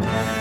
Bye.